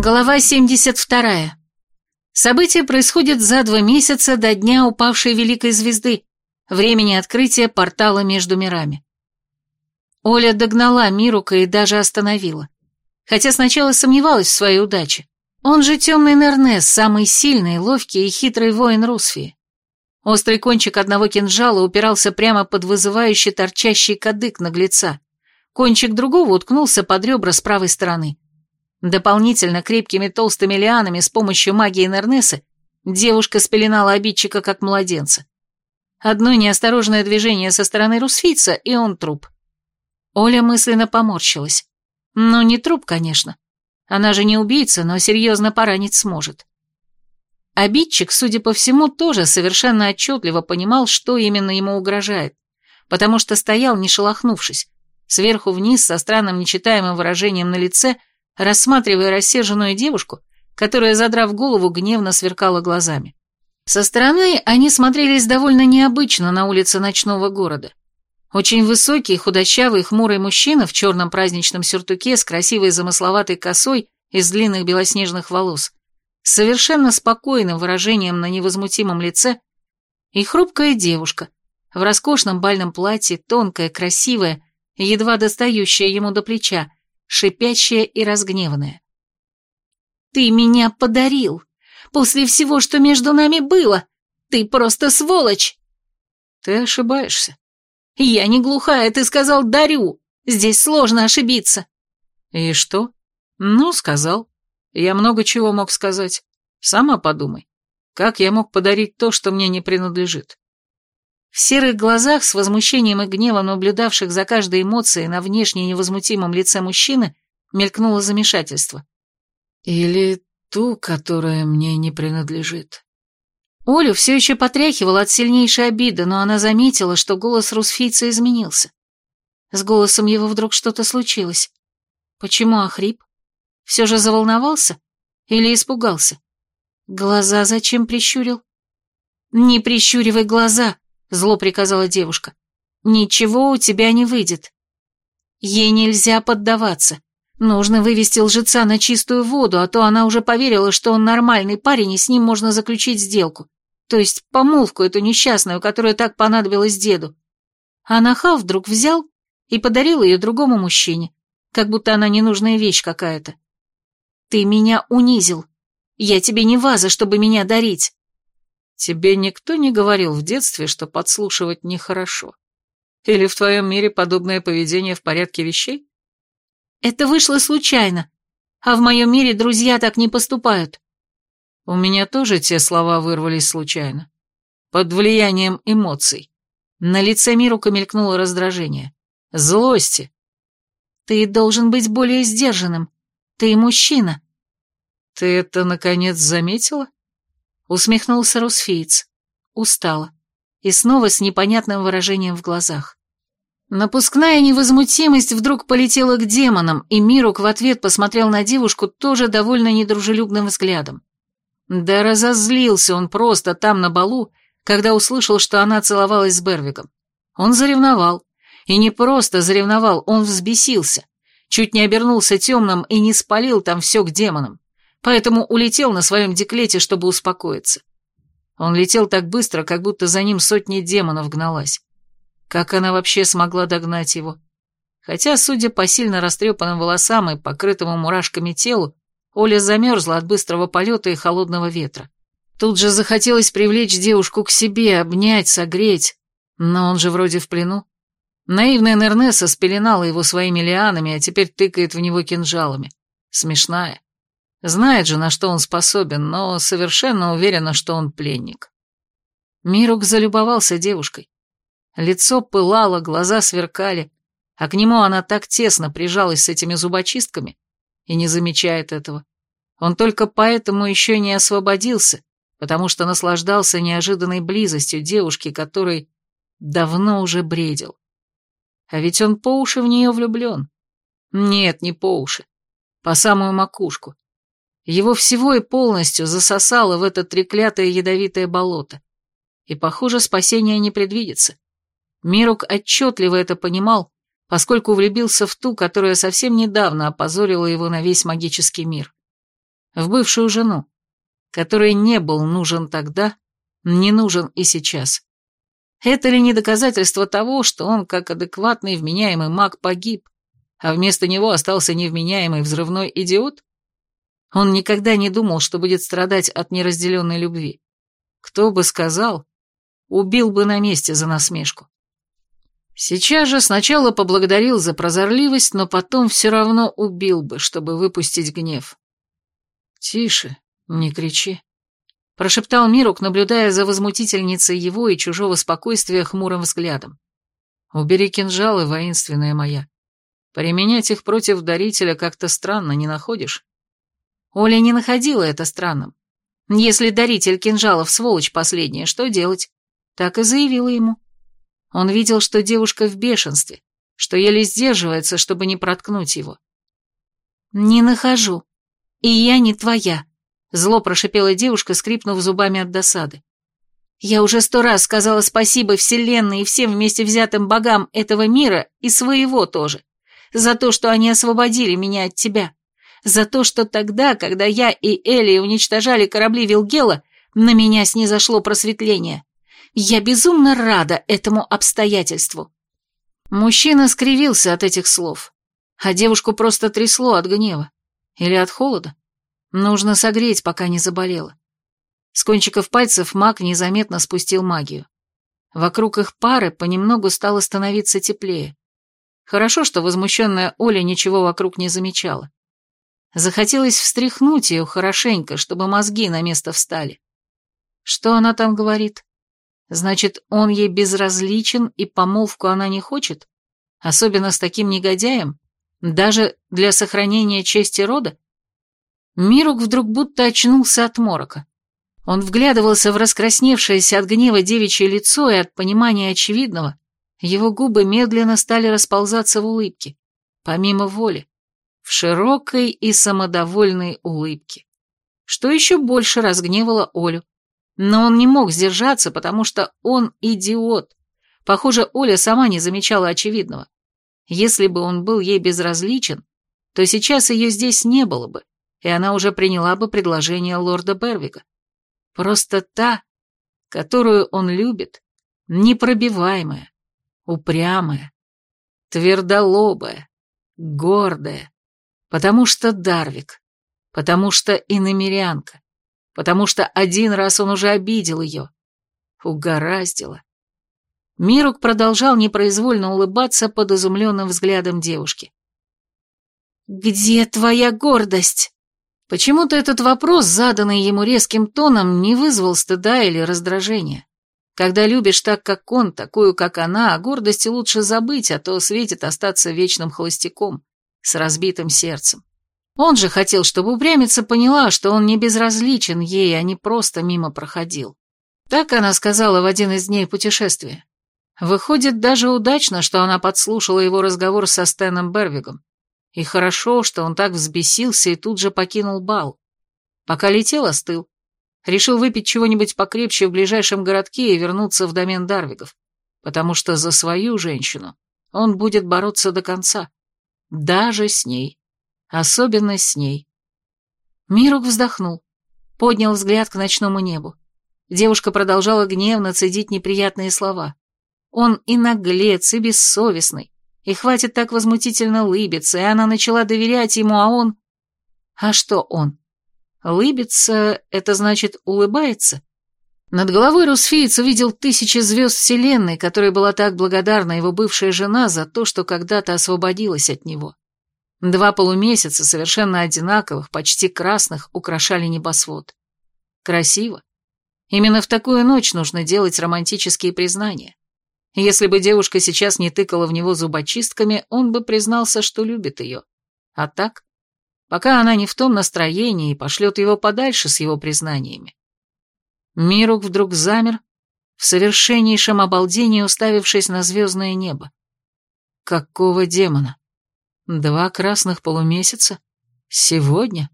Глава 72. Событие происходит за два месяца до дня упавшей Великой Звезды, времени открытия портала между мирами. Оля догнала Мирука и даже остановила. Хотя сначала сомневалась в своей удаче. Он же темный Нернес, самый сильный, ловкий и хитрый воин Русфии. Острый кончик одного кинжала упирался прямо под вызывающий торчащий кадык наглеца. Кончик другого уткнулся под ребра с правой стороны. Дополнительно крепкими толстыми лианами с помощью магии Нернесы девушка спеленала обидчика как младенца. Одно неосторожное движение со стороны русфийца, и он труп. Оля мысленно поморщилась. Ну, не труп, конечно. Она же не убийца, но серьезно поранить сможет. Обидчик, судя по всему, тоже совершенно отчетливо понимал, что именно ему угрожает, потому что стоял, не шелохнувшись, сверху вниз со странным нечитаемым выражением на лице – рассматривая рассерженную девушку, которая, задрав голову, гневно сверкала глазами. Со стороны они смотрелись довольно необычно на улице ночного города. Очень высокий, худощавый, хмурый мужчина в черном праздничном сюртуке с красивой замысловатой косой из длинных белоснежных волос, совершенно спокойным выражением на невозмутимом лице, и хрупкая девушка в роскошном бальном платье, тонкая, красивая, едва достающая ему до плеча, шипящая и разгневанная. «Ты меня подарил! После всего, что между нами было! Ты просто сволочь!» «Ты ошибаешься». «Я не глухая, ты сказал «дарю». Здесь сложно ошибиться». «И что?» «Ну, сказал. Я много чего мог сказать. Сама подумай. Как я мог подарить то, что мне не принадлежит?» В серых глазах, с возмущением и гневом наблюдавших за каждой эмоцией на внешне невозмутимом лице мужчины, мелькнуло замешательство. «Или ту, которая мне не принадлежит». Олю все еще потряхивала от сильнейшей обиды, но она заметила, что голос русфийца изменился. С голосом его вдруг что-то случилось. Почему охрип? Все же заволновался? Или испугался? Глаза зачем прищурил? «Не прищуривай глаза!» Зло приказала девушка. «Ничего у тебя не выйдет. Ей нельзя поддаваться. Нужно вывести лжеца на чистую воду, а то она уже поверила, что он нормальный парень, и с ним можно заключить сделку. То есть помолвку эту несчастную, которая так понадобилась деду. А нахал вдруг взял и подарил ее другому мужчине, как будто она ненужная вещь какая-то. Ты меня унизил. Я тебе не ваза, чтобы меня дарить. Тебе никто не говорил в детстве, что подслушивать нехорошо? Или в твоем мире подобное поведение в порядке вещей? Это вышло случайно, а в моем мире друзья так не поступают. У меня тоже те слова вырвались случайно. Под влиянием эмоций. На лице Мирука мелькнуло раздражение. Злости. Ты должен быть более сдержанным. Ты мужчина. Ты это, наконец, заметила? Усмехнулся Русфиец. Устала. И снова с непонятным выражением в глазах. Напускная невозмутимость вдруг полетела к демонам, и Мирук в ответ посмотрел на девушку тоже довольно недружелюбным взглядом. Да разозлился он просто там на балу, когда услышал, что она целовалась с Бервигом. Он заревновал. И не просто заревновал, он взбесился. Чуть не обернулся темным и не спалил там все к демонам поэтому улетел на своем деклете, чтобы успокоиться. Он летел так быстро, как будто за ним сотни демонов гналась. Как она вообще смогла догнать его? Хотя, судя по сильно растрепанным волосам и покрытому мурашками телу, Оля замерзла от быстрого полета и холодного ветра. Тут же захотелось привлечь девушку к себе, обнять, согреть. Но он же вроде в плену. Наивная Нернеса спеленала его своими лианами, а теперь тыкает в него кинжалами. Смешная. Знает же, на что он способен, но совершенно уверена, что он пленник. Мирук залюбовался девушкой. Лицо пылало, глаза сверкали, а к нему она так тесно прижалась с этими зубочистками и не замечает этого. Он только поэтому еще не освободился, потому что наслаждался неожиданной близостью девушки, которой давно уже бредил. А ведь он по уши в нее влюблен. Нет, не по уши, по самую макушку. Его всего и полностью засосало в это треклятое ядовитое болото. И, похоже, спасения не предвидится. Мирук отчетливо это понимал, поскольку влюбился в ту, которая совсем недавно опозорила его на весь магический мир. в бывшую жену, который не был нужен тогда, не нужен и сейчас. Это ли не доказательство того, что он, как адекватный вменяемый маг, погиб, а вместо него остался невменяемый взрывной идиот? Он никогда не думал, что будет страдать от неразделенной любви. Кто бы сказал, убил бы на месте за насмешку. Сейчас же сначала поблагодарил за прозорливость, но потом все равно убил бы, чтобы выпустить гнев. «Тише, не кричи», — прошептал Мирук, наблюдая за возмутительницей его и чужого спокойствия хмурым взглядом. «Убери кинжалы, воинственная моя. Применять их против дарителя как-то странно, не находишь?» Оля не находила это странным. Если даритель кинжалов сволочь последняя, что делать? Так и заявила ему. Он видел, что девушка в бешенстве, что еле сдерживается, чтобы не проткнуть его. «Не нахожу. И я не твоя», — зло прошипела девушка, скрипнув зубами от досады. «Я уже сто раз сказала спасибо Вселенной и всем вместе взятым богам этого мира и своего тоже, за то, что они освободили меня от тебя, за то, что тогда, когда я и Элли уничтожали корабли Вилгела, на меня снизошло просветление. Я безумно рада этому обстоятельству. Мужчина скривился от этих слов, а девушку просто трясло от гнева. Или от холода. Нужно согреть, пока не заболела. С кончиков пальцев маг незаметно спустил магию. Вокруг их пары понемногу стало становиться теплее. Хорошо, что возмущенная Оля ничего вокруг не замечала. Захотелось встряхнуть ее хорошенько, чтобы мозги на место встали. Что она там говорит? Значит, он ей безразличен и помолвку она не хочет? Особенно с таким негодяем? Даже для сохранения чести рода? Мирук вдруг будто очнулся от морока. Он вглядывался в раскрасневшееся от гнева девичье лицо, и от понимания очевидного его губы медленно стали расползаться в улыбке, помимо воли, в широкой и самодовольной улыбке, что еще больше разгневало Олю. Но он не мог сдержаться, потому что он идиот. Похоже, Оля сама не замечала очевидного. Если бы он был ей безразличен, то сейчас ее здесь не было бы, и она уже приняла бы предложение лорда Бервига. Просто та, которую он любит, непробиваемая, упрямая, твердолобая, гордая, потому что Дарвик, потому что иномерянка, потому что один раз он уже обидел ее. Угораздило. Мирук продолжал непроизвольно улыбаться под изумленным взглядом девушки. «Где твоя гордость?» Почему-то этот вопрос, заданный ему резким тоном, не вызвал стыда или раздражения. Когда любишь так, как он, такую, как она, о гордости лучше забыть, а то светит остаться вечным холостяком, с разбитым сердцем. Он же хотел, чтобы упрямица поняла, что он не безразличен ей, а не просто мимо проходил. Так она сказала в один из дней путешествия. Выходит, даже удачно, что она подслушала его разговор со Стэном Бервигом. И хорошо, что он так взбесился и тут же покинул бал. Пока летел, остыл. Решил выпить чего-нибудь покрепче в ближайшем городке и вернуться в домен Дарвигов, потому что за свою женщину он будет бороться до конца. Даже с ней. Особенно с ней. Мирук вздохнул, поднял взгляд к ночному небу. Девушка продолжала гневно цедить неприятные слова. Он и наглец, и бессовестный, и хватит так возмутительно лыбиться, и она начала доверять ему, а он... А что он? Лыбится — это значит улыбается? Над головой Русфеец увидел тысячи звезд Вселенной, которой была так благодарна его бывшая жена за то, что когда-то освободилась от него. Два полумесяца, совершенно одинаковых, почти красных, украшали небосвод. Красиво. Именно в такую ночь нужно делать романтические признания. Если бы девушка сейчас не тыкала в него зубочистками, он бы признался, что любит ее. А так, пока она не в том настроении и пошлет его подальше с его признаниями. Мирук вдруг замер, в совершеннейшем обалдении уставившись на звездное небо. Какого демона? Два красных полумесяца? Сегодня?